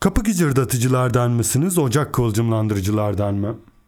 Kapı gıcırdatıcılardan mısınız, ocak kıvılcımlandırıcılardan mı?